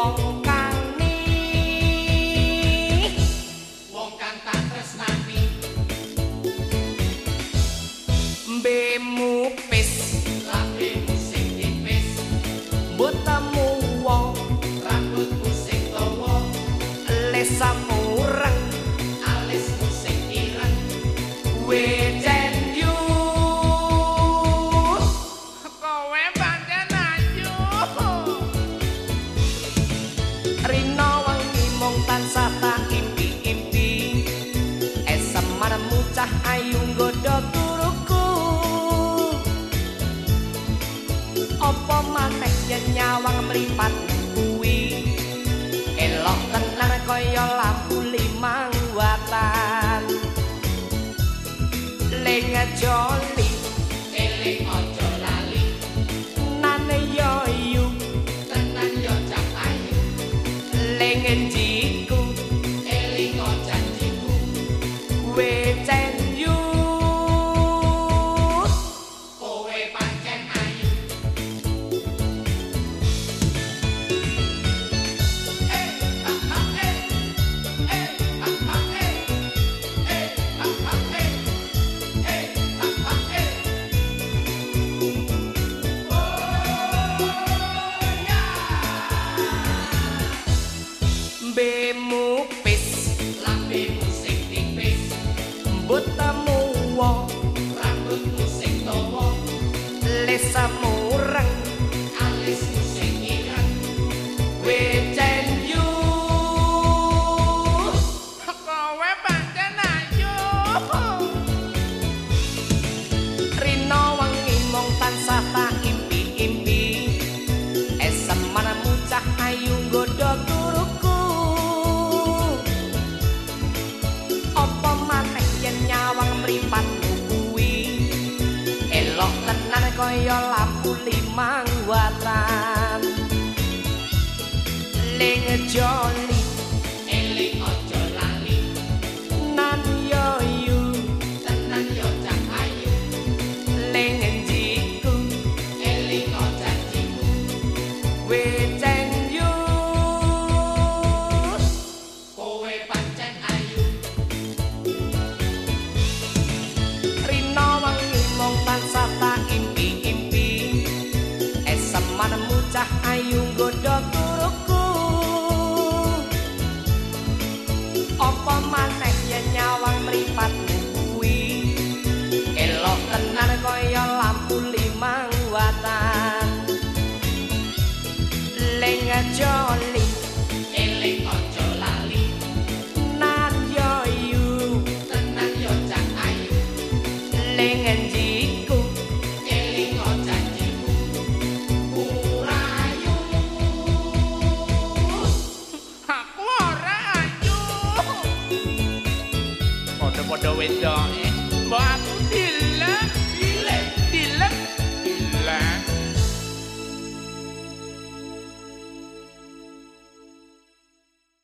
walk jolly. Ele ojo lali. Nane yo yu Tenan yo jam ayu Lengen jiku lambemu pis lambemu sing tipis. Mbutamu wae kaya lampu limang watan ling jong Mbah Ayu godhok turuku Apa maneh yen nyawang mripatku kuwi? Elok tenan kaya lampu limang the window, eh? But